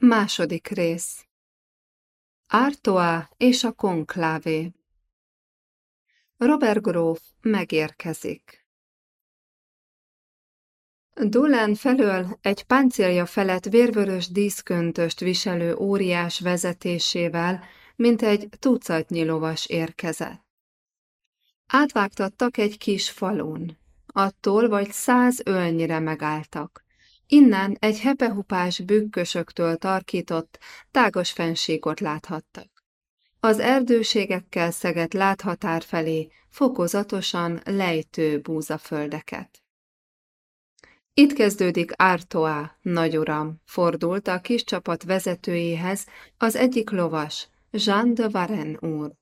Második rész Artois és a konklávé Robert gróf megérkezik. Dulen felől egy páncélja felett vérvörös díszköntöst viselő óriás vezetésével, mint egy tucatnyi lovas érkezett. Átvágtattak egy kis falun. Attól vagy száz ölnyire megálltak. Innen egy hepehupás bükkösöktől tarkított, tágas fenségot láthattak. Az erdőségekkel szegett láthatár felé fokozatosan lejtő búzaföldeket. Itt kezdődik Artois, nagyuram, fordult a kis csapat vezetőjéhez az egyik lovas, Jean de Varen úr.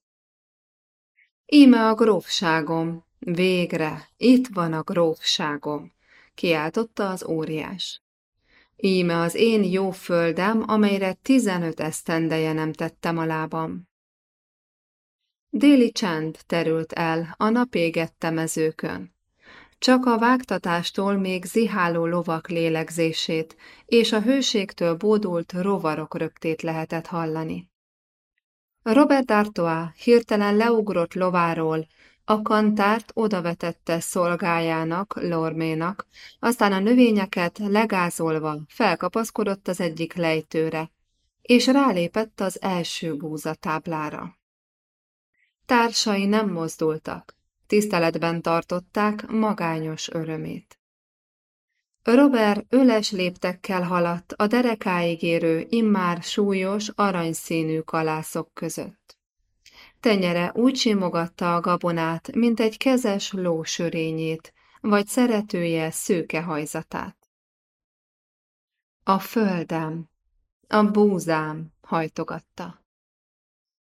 Íme a grófságom, végre, itt van a grófságom kiáltotta az óriás. Íme az én jó földem, amelyre tizenöt esztendeje nem tettem a lábam. Déli csend terült el a napégette mezőkön. Csak a vágtatástól még ziháló lovak lélegzését és a hőségtől bódult rovarok röptét lehetett hallani. Robert Artois hirtelen leugrott lováról, a kantárt odavetette szolgájának, Lorménak, aztán a növényeket legázolva felkapaszkodott az egyik lejtőre, és rálépett az első búzatáblára. Társai nem mozdultak, tiszteletben tartották magányos örömét. Robert öles léptekkel haladt a derekáig érő, immár súlyos, aranyszínű kalászok között. Tenyere úgy simogatta a gabonát, mint egy kezes ló sörényét, vagy szeretője szőke hajzatát. A földem, a búzám, hajtogatta.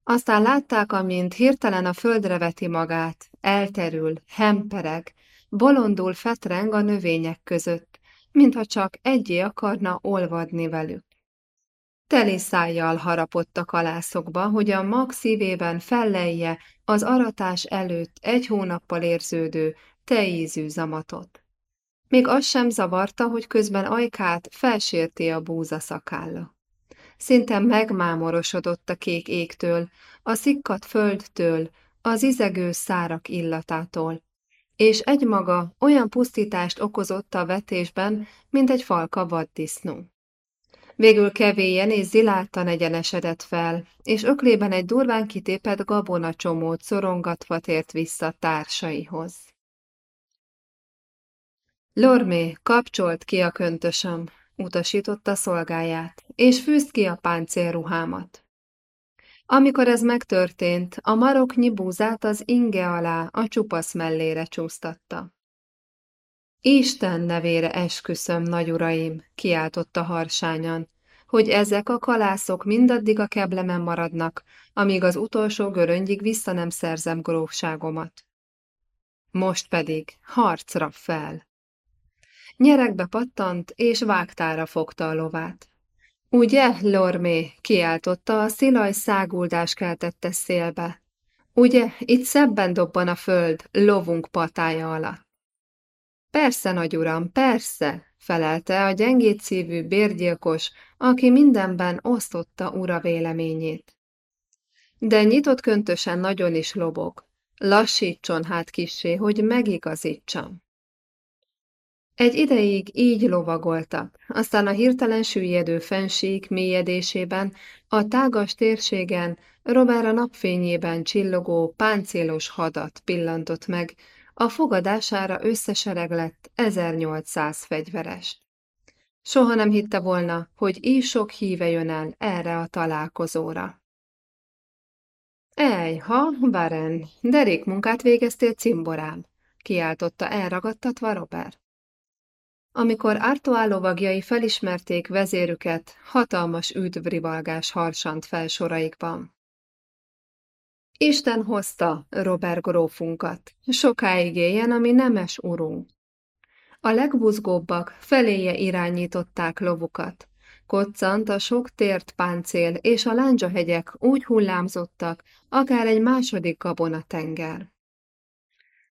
Aztán látták, amint hirtelen a földre veti magát, elterül, hempereg, bolondul fetreng a növények között, mintha csak egyé akarna olvadni velük. Teli szájjal harapott a kalászokba, hogy a mag szívében fellelje az aratás előtt egy hónappal érződő, teízű zamatot. Még az sem zavarta, hogy közben ajkát felsérti a búza szakálla. Szinte megmámorosodott a kék égtől, a szikkat földtől, az izegő szárak illatától, és egymaga olyan pusztítást okozott a vetésben, mint egy falka vaddisznó. Végül kevélyen és ziláltan egyenesedett fel, és öklében egy durván kitépett gabonacsomót szorongatva tért vissza társaihoz. Lormé, kapcsolt ki a köntösöm, utasította szolgáját, és fűzt ki a páncélruhámat. Amikor ez megtörtént, a maroknyi búzát az inge alá a csupasz mellére csúsztatta. Isten nevére esküszöm, nagy uraim, kiáltotta harsányan, hogy ezek a kalászok mindaddig a keblemen maradnak, amíg az utolsó göröngyig vissza nem szerzem grófságomat. Most pedig harcra fel. Nyerekbe pattant, és vágtára fogta a lovát. Ugye, Lormé, kiáltotta, a szilaj száguldás keltette szélbe. Ugye, itt szebben dobban a föld, lovunk patája alatt. Persze, nagy uram, persze, felelte a gyengét szívű bérgyilkos, aki mindenben osztotta ura véleményét. De nyitott köntösen nagyon is lobog. Lassítson hát kissé, hogy megigazítsam. Egy ideig így lovagoltak, aztán a hirtelen süllyedő fenség mélyedésében, a tágas térségen Robert a napfényében csillogó, páncélos hadat pillantott meg, a fogadására összesereg lett 1800 fegyveres. Soha nem hitte volna, hogy így ísok híve jön el erre a találkozóra. Ej, ha, Baren, derék munkát végeztél cimborám, kiáltotta elragadtatva Robert. Amikor Artois lovagjai felismerték vezérüket, hatalmas üdvrivalgás harsant fel soraikban. Isten hozta Robert grófunkat, sokáig éljen, ami nemes urunk. A legbuzgóbbak feléje irányították lovukat. Koccant a sok tért páncél, és a lándzsahegyek úgy hullámzottak, akár egy második tenger.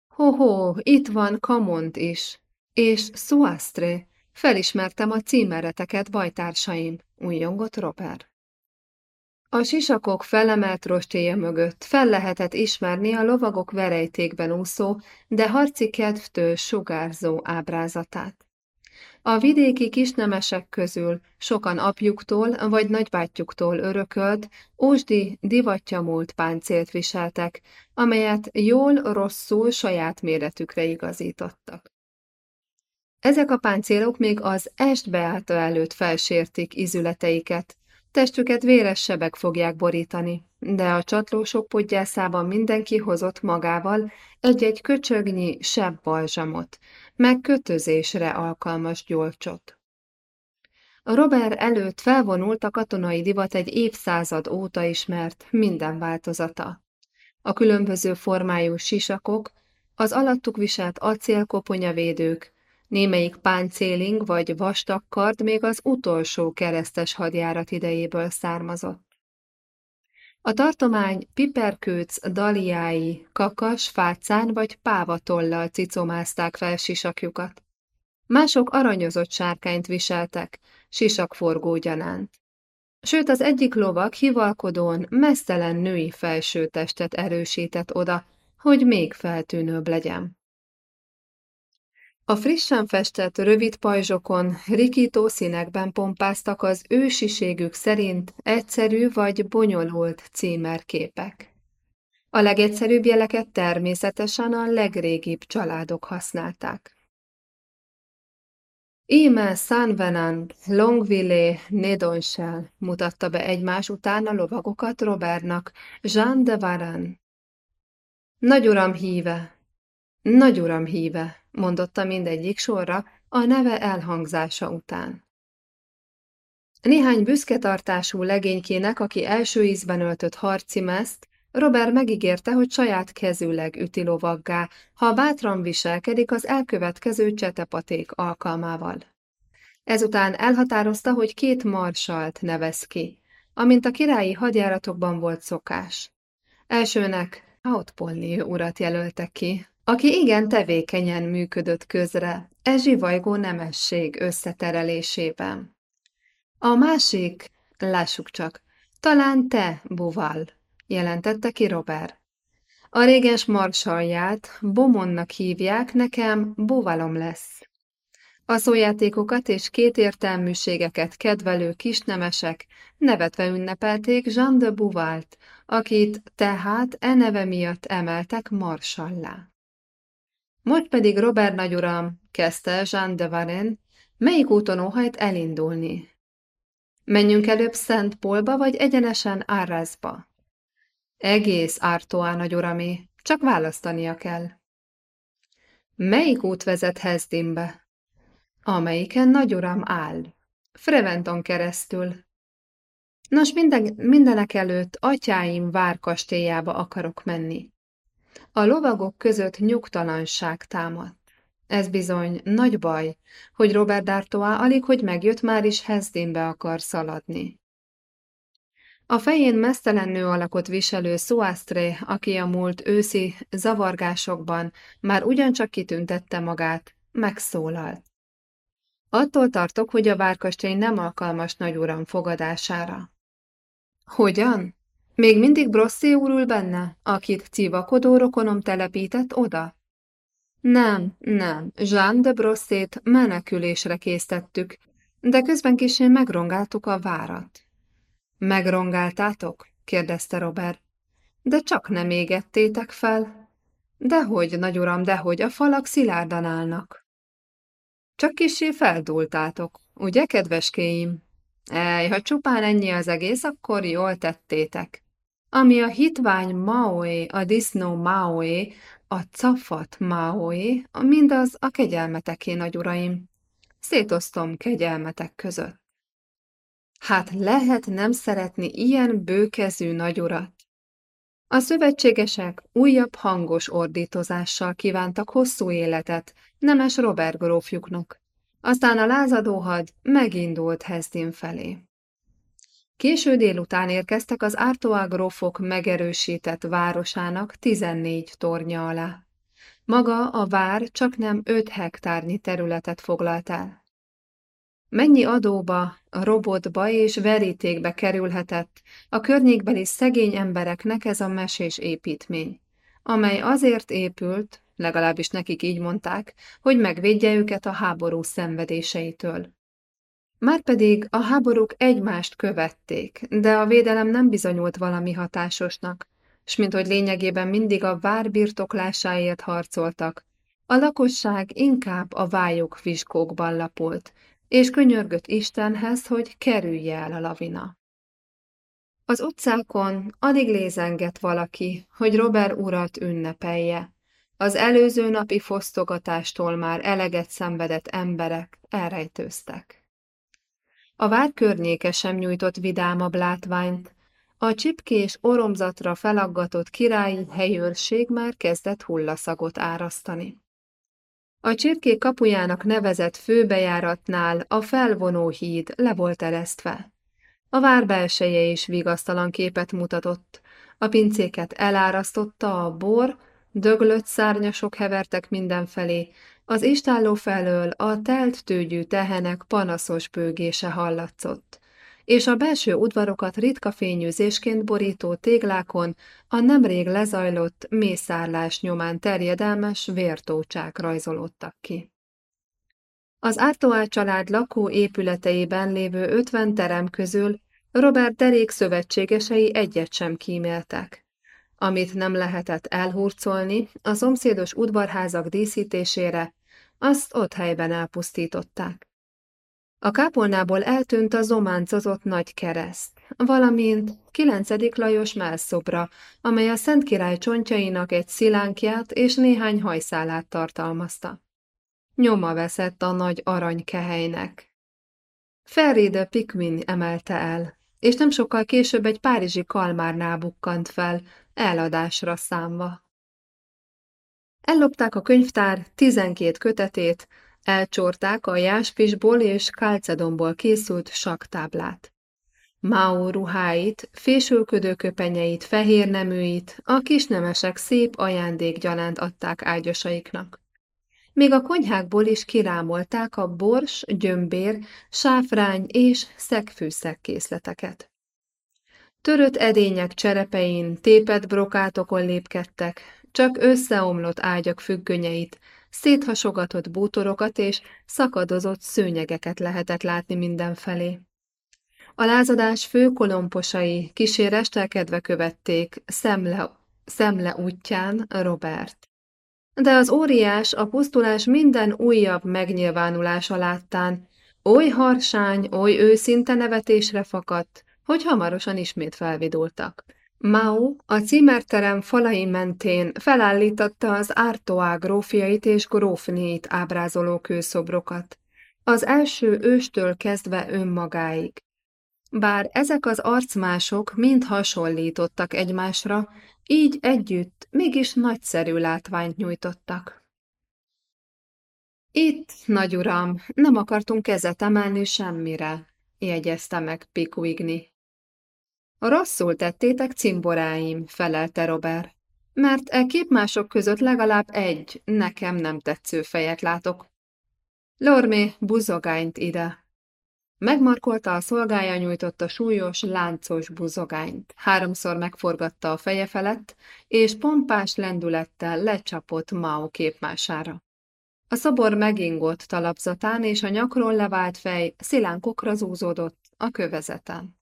Ho-ho, itt van Kamont is, és Suastre, Felismertem a címereteket, bajtársaim, újjongott Robert. A sisakok felemelt rostéje mögött fel lehetett ismerni a lovagok verejtékben úszó, de harci kedvtől sugárzó ábrázatát. A vidéki kisnemesek közül sokan apjuktól vagy nagybátyjuktól örökölt, ósdi divattyamult páncélt viseltek, amelyet jól-rosszul saját méretükre igazítottak. Ezek a páncélok még az est beállta előtt felsértik izületeiket, testüket véres sebek fogják borítani, de a csatlósok podgyászában mindenki hozott magával egy-egy köcsögnyi sebb balzsamot, meg kötözésre alkalmas gyolcsot. Robert előtt felvonult a katonai divat egy évszázad óta ismert minden változata. A különböző formájú sisakok, az alattuk viselt acélkoponyavédők, Némelyik páncéling vagy vastakkard még az utolsó keresztes hadjárat idejéből származott. A tartomány piperkőc daliái, kakas, fácán vagy pávatollal cicomázták fel sisakjukat. Mások aranyozott sárkányt viseltek, sisakforgó gyanánt. Sőt, az egyik lovak hivalkodón mesztelen női felsőtestet erősített oda, hogy még feltűnőbb legyen. A frissen festett rövid pajzsokon rikító színekben pompáztak az ősiségük szerint egyszerű vagy bonyolult címerképek. A legegyszerűbb jeleket természetesen a legrégibb családok használták. Íme San Venant, Longville, Nedonshell mutatta be egymás után a lovagokat Robertnak, Jean de Varan. Nagy uram híve, nagy uram híve, mondotta mindegyik sorra a neve elhangzása után. Néhány büszketartású legénykének, aki első ízben öltött harci meszt, Robert megígérte, hogy saját kezűleg üti lovaggá, ha bátran viselkedik az elkövetkező csetepaték alkalmával. Ezután elhatározta, hogy két marsalt nevez ki, amint a királyi hadjáratokban volt szokás. Elsőnek Outpolni urat jelölte ki, aki igen tevékenyen működött közre e zsivajgó nemesség összeterelésében. A másik, lássuk csak, talán te, Buval, jelentette ki Robert. A réges marsalját Bomonnak hívják, nekem Buvalom lesz. A szójátékokat és kétértelműségeket kedvelő kisnemesek nevetve ünnepelték Jean de Buvalt, akit tehát e neve miatt emeltek marsallá. Most pedig Robert nagyuram, kezdte Jean de Varenne, melyik úton óhajt elindulni? Menjünk előbb Szent Polba, vagy egyenesen Árrázba? Egész Ártoá nagyuramé, csak választania kell. Melyik út vezet Hezdimbe? Amelyiken nagyuram áll. Freventon keresztül. Nos, minden, mindenek előtt atyáim várkastélyába akarok menni. A lovagok között nyugtalanság támadt. Ez bizony nagy baj, hogy Robert D'Artois alig, hogy megjött, már is Hesdinbe akar szaladni. A fején mesztelen nő alakot viselő Suastre, aki a múlt őszi zavargásokban már ugyancsak kitüntette magát, megszólalt. Attól tartok, hogy a várkastély nem alkalmas nagyuram fogadására. Hogyan? Még mindig Brosszé úrul benne, akit civakodó rokonom telepített oda? Nem, nem, Jean de Brosszét menekülésre késztettük, de közben kisén megrongáltuk a várat. Megrongáltátok? kérdezte Robert. De csak nem égettétek fel. Dehogy, nagy uram, dehogy, a falak szilárdan állnak. Csak kisé feldultátok, ugye, kedveskéim? Ej, ha csupán ennyi az egész, akkor jól tettétek. Ami a hitvány Maoé, a disznó Maoé, a cafat Maoé, mindaz a kegyelmeteké, nagy uraim. Szétosztom kegyelmetek között. Hát lehet nem szeretni ilyen bőkezű nagyurat? A szövetségesek újabb hangos ordítozással kívántak hosszú életet nemes Robert grófjuknak. Aztán a lázadó had megindult Hesdin felé. Késő délután érkeztek az Artois grófok megerősített városának 14 tornya alá. Maga a vár csak nem 5 hektárnyi területet foglalt el. Mennyi adóba, robotba és verítékbe kerülhetett a környékbeli szegény embereknek ez a mesés építmény, amely azért épült, legalábbis nekik így mondták, hogy megvédje őket a háború szenvedéseitől. Márpedig a háborúk egymást követték, de a védelem nem bizonyult valami hatásosnak, s mint hogy lényegében mindig a vár birtoklásáért harcoltak, a lakosság inkább a vályok viskókban lapult, és könyörgött Istenhez, hogy kerülje el a lavina. Az utcákon alig lézengett valaki, hogy Robert urat ünnepelje. Az előző napi fosztogatástól már eleget szenvedett emberek elrejtőztek. A vár környéke sem nyújtott vidámabb látványt, a csipkés oromzatra felaggatott királyi helyőrség már kezdett hullaszagot árasztani. A csirkék kapujának nevezett főbejáratnál a felvonó híd le volt eresztve. A vár belseje is vigasztalan képet mutatott. A pincéket elárasztotta a bor, döglött szárnyasok hevertek mindenfelé, az istálló felől a telt tőgyű tehenek panaszos bőgése hallatszott és a belső udvarokat ritka fényűzésként borító téglákon a nemrég lezajlott mészárlás nyomán terjedelmes vértócsák rajzolódtak ki. Az Ártoá család lakó épületeiben lévő ötven terem közül Robert derék szövetségesei egyet sem kíméltek. Amit nem lehetett elhurcolni, a szomszédos udvarházak díszítésére, azt ott helyben elpusztították. A kápolnából eltűnt a zománcozott nagy kereszt, valamint 9. Lajos melszobra, amely a Szent Király csontjainak egy szilánkját és néhány hajszálát tartalmazta. Nyoma veszett a nagy aranykehelynek. Ferry de Pikmin emelte el, és nem sokkal később egy párizsi kalmárnál bukkant fel, eladásra számva. Ellopták a könyvtár tizenkét kötetét, Elcsorták a jáspisból és kálcedonból készült saktáblát. Mao ruháit, fésülködő köpenyeit, fehér neműit a kisnemesek szép ajándékgyanánt adták ágyasaiknak. Még a konyhákból is kirámolták a bors, gyömbér, sáfrány és szegfűszeg készleteket. Törött edények cserepein, tépet brokátokon lépkedtek, csak összeomlott ágyak függönyeit, széthasogatott bútorokat és szakadozott szőnyegeket lehetett látni mindenfelé. A lázadás fő kolomposai kísérestelkedve követték szemle, szemle útján Robert. De az óriás a pusztulás minden újabb megnyilvánulása láttán oly harsány, oly őszinte nevetésre fakadt, hogy hamarosan ismét felvidultak. Mao a címerterem falai mentén felállította az Ártoá grófjait és grófnéit ábrázoló kőszobrokat, az első őstől kezdve önmagáig. Bár ezek az arcmások mind hasonlítottak egymásra, így együtt mégis nagyszerű látványt nyújtottak. Itt, nagy uram, nem akartunk kezet emelni semmire, jegyezte meg Pikuigni. Rosszul tettétek, cimboráim, felelte Robert, mert e képmások között legalább egy, nekem nem tetsző fejet látok. Lormé, buzogányt ide. Megmarkolta a szolgája nyújtotta súlyos, láncos buzogányt. Háromszor megforgatta a feje felett, és pompás lendülettel lecsapott Mao képmására. A szobor megingott talapzatán, és a nyakról levált fej szilánkokra zúzódott a kövezeten.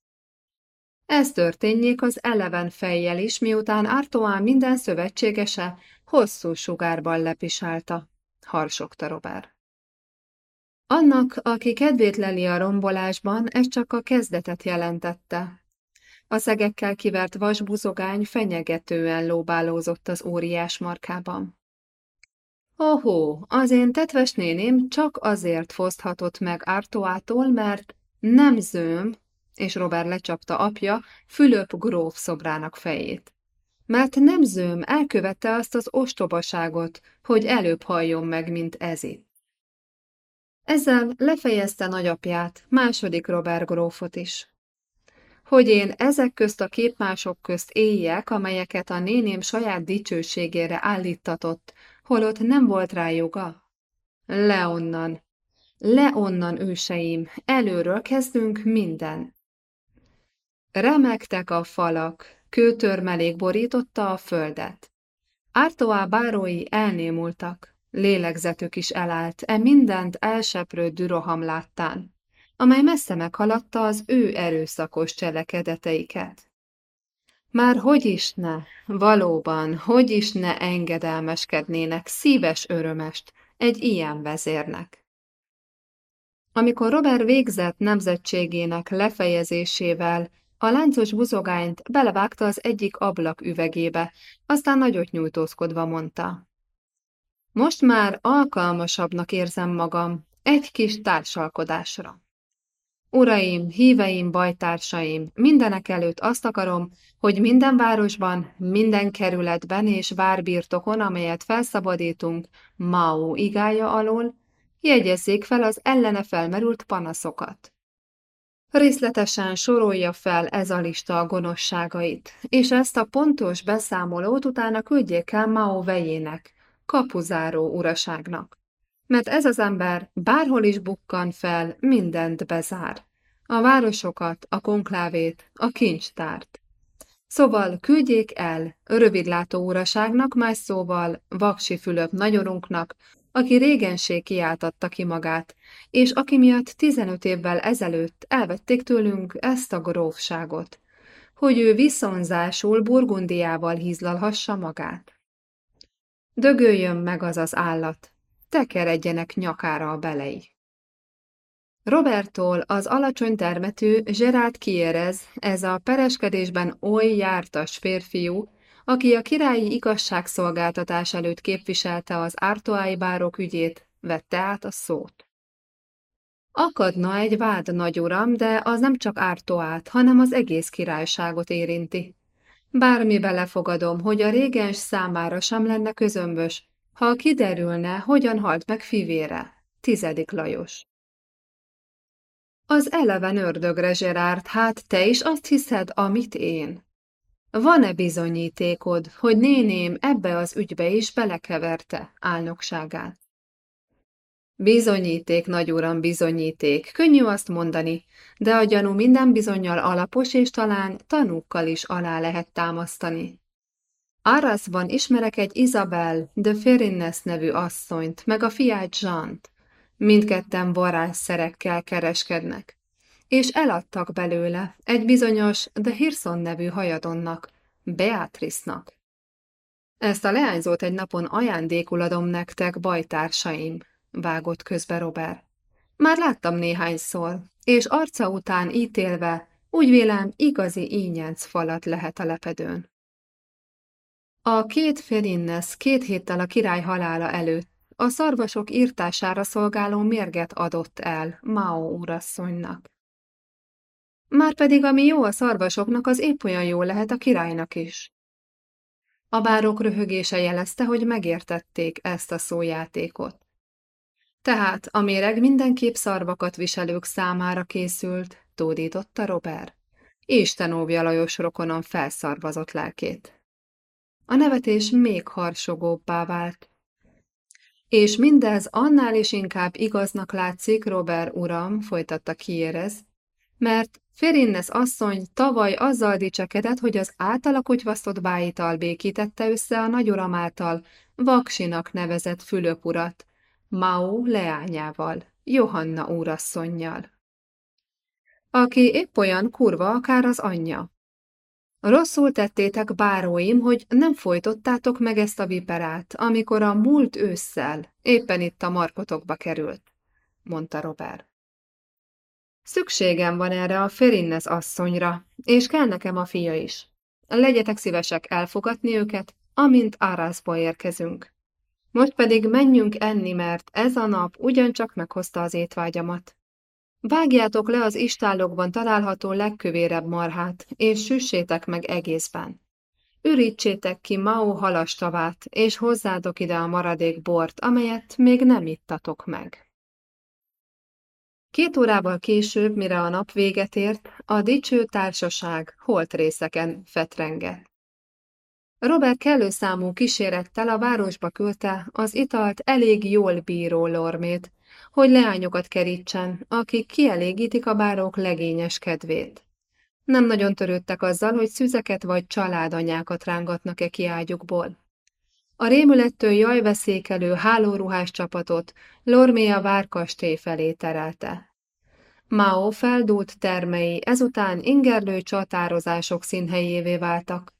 Ez történjék az eleven fejjel is, miután Artoán minden szövetségese hosszú sugárban lepisálta, harsogta Robert. Annak, aki kedvét leli a rombolásban, ez csak a kezdetet jelentette. A szegekkel kivert vasbuzogány fenyegetően lóbálózott az óriás markában. Ohó, az én tetves néném csak azért foszthatott meg Ártoától, mert nem zöm, és Robert lecsapta apja Fülöp gróf szobrának fejét. Mert nem zöm elkövette azt az ostobaságot, hogy előbb halljon meg, mint ezit. Ezzel lefejezte nagyapját, második Robert grófot is. Hogy én ezek közt a képmások közt éljek, amelyeket a néném saját dicsőségére állítatott, holott nem volt rá joga? Le onnan, le onnan őseim, előről kezdünk minden. Remektek a falak, kőtörmelék borította a földet. Ártoá bárói elnémultak, lélegzetük is elállt, e mindent elseprő düroham láttán, amely messze meghaladta az ő erőszakos cselekedeteiket. Már hogy is ne, valóban, hogy is ne engedelmeskednének szíves örömest egy ilyen vezérnek. Amikor Robert végzett nemzetségének lefejezésével, a láncos buzogányt belevágta az egyik ablak üvegébe, aztán nagyot nyújtózkodva mondta. Most már alkalmasabbnak érzem magam egy kis társalkodásra. Uraim, híveim, bajtársaim, mindenek előtt azt akarom, hogy minden városban, minden kerületben és várbirtokon, amelyet felszabadítunk Mao igája alól, jegyezzék fel az ellene felmerült panaszokat. Részletesen sorolja fel ez a lista a gonoszságait, és ezt a pontos beszámolót utána küldjék el Mao vejének, kapuzáró uraságnak. Mert ez az ember bárhol is bukkan fel, mindent bezár. A városokat, a konklávét, a kincstárt. Szóval küldjék el rövidlátó uraságnak, más szóval Vaksi Fülöp nagyorunknak, aki régenség kiáltatta ki magát, és aki miatt 15 évvel ezelőtt elvették tőlünk ezt a grófságot, hogy ő viszonzásul Burgundiával hízlalhassa magát. Dögöljön meg az az állat, tekeredjenek nyakára a belei. Robertól az alacsony termetű Gerard Kierez, ez a pereskedésben oly jártas férfiú, aki a királyi igazságszolgáltatás előtt képviselte az ártoái bárok ügyét, vette át a szót. Akadna egy vád, nagy uram, de az nem csak ártoát, hanem az egész királyságot érinti. Bármi belefogadom, hogy a régens számára sem lenne közömbös, ha kiderülne, hogyan halt meg fivére, tizedik Lajos. Az eleven ördögre, Zserárt, hát te is azt hiszed, amit én? Van-e bizonyítékod, hogy néném ebbe az ügybe is belekeverte álnokságát? Bizonyíték, nagyuram, bizonyíték, könnyű azt mondani, de a gyanú minden bizonyal alapos, és talán tanúkkal is alá lehet támasztani. Arasban ismerek egy Isabel de Ferinnes nevű asszonyt, meg a fiát Zsant. Mindketten varázsszerekkel kereskednek és eladtak belőle egy bizonyos The Hirson nevű hajadonnak, Beatrice-nak. Ezt a leányzót egy napon ajándékul adom nektek, bajtársaim, vágott közbe Robert. Már láttam néhányszor, és arca után ítélve, úgy vélem igazi ínyenc falat lehet a lepedőn. A két Ferinnes két héttel a király halála előtt a szarvasok írtására szolgáló mérget adott el Mao urasszonynak. Márpedig ami jó a szarvasoknak, az épp olyan jó lehet a királynak is. A bárok röhögése jelezte, hogy megértették ezt a szójátékot. Tehát a méreg mindenképp szarvakat viselők számára készült, tódította Robert. Isten óvja Lajos rokonon felszarvazott lelkét. A nevetés még harsogóbbá vált. És mindez annál is inkább igaznak látszik, Robert uram, folytatta kiérez, mert Férinnes asszony tavaly azzal dicsekedett, hogy az általa kutyvasztott bájital békítette össze a nagyuram által Vaksinak nevezett Fülöp urat, Mau leányával, Johanna úrasszonynal. Aki épp olyan kurva akár az anyja. Rosszul tettétek, báróim, hogy nem folytottátok meg ezt a viperát, amikor a múlt ősszel éppen itt a markotokba került, mondta Robert. Szükségem van erre a Ferinnes asszonyra, és kell nekem a fia is. Legyetek szívesek elfogatni őket, amint Áraszba érkezünk. Most pedig menjünk enni, mert ez a nap ugyancsak meghozta az étvágyamat. Vágjátok le az istállókban található legkövérebb marhát, és süssétek meg egészben. Ürítsétek ki Mao halastavát, és hozzádok ide a maradék bort, amelyet még nem ittatok meg. Két órával később, mire a nap véget ért, a dicső társaság holt részeken fetrengett. Robert kellő számú kísérettel a városba küldte az italt elég jól bíró lormét, hogy leányokat kerítsen, akik kielégítik a bárók legényes kedvét. Nem nagyon törődtek azzal, hogy szüzeket vagy családanyákat rángatnak-e ki ágyukból. A rémülettől jajveszékelő hálóruhás csapatot Lorméa várkastély felé terelte. Mao feldúlt termei ezután ingerlő csatározások színhelyévé váltak.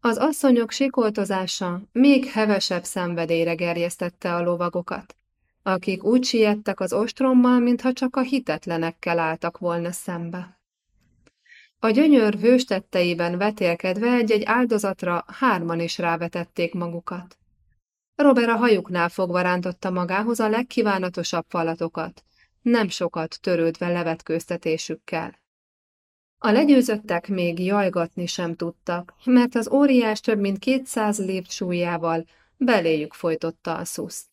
Az asszonyok sikoltozása még hevesebb szenvedélyre gerjesztette a lovagokat, akik úgy siettek az ostrommal, mintha csak a hitetlenekkel álltak volna szembe. A gyönyör hőstetteiben vetélkedve egy-egy áldozatra hárman is rávetették magukat. Robert a hajuknál fogva rántotta magához a legkívánatosabb falatokat, nem sokat törődve levetkőztetésükkel. A legyőzöttek még jajgatni sem tudtak, mert az óriás több mint kétszáz lév súlyával beléjük folytotta a szuszt.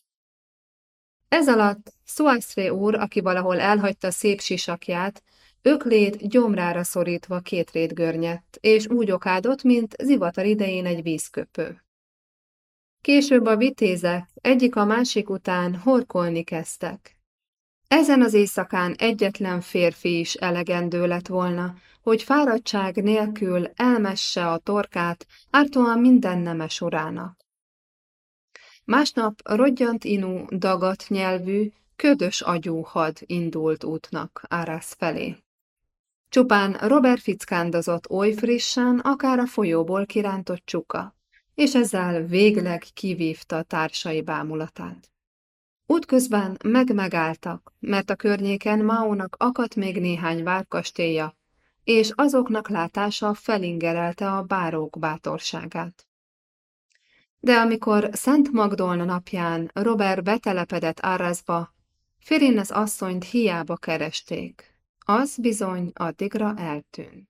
Ez alatt Suastre úr, aki valahol elhagyta szép sisakját, öklét gyomrára szorítva két rét görnyett, és úgy okádott, mint zivatar idején egy vízköpő. Később a vitézek egyik a másik után horkolni kezdtek. Ezen az éjszakán egyetlen férfi is elegendő lett volna, hogy fáradtság nélkül elmesse a torkát ártóan minden nemes urának. Másnap rodgyant inú, dagat nyelvű, ködös agyú had indult útnak Árász felé. Csupán Robert fickándozott oly frissen, akár a folyóból kirántott csuka, és ezzel végleg kivívta társai bámulatát. Útközben meg-megálltak, mert a környéken Maónak akadt még néhány várkastélya, és azoknak látása felingerelte a bárók bátorságát. De amikor Szent Magdolna napján Robert betelepedett Arrasba, Firinnes asszonyt hiába keresték. Az bizony addigra eltűnt.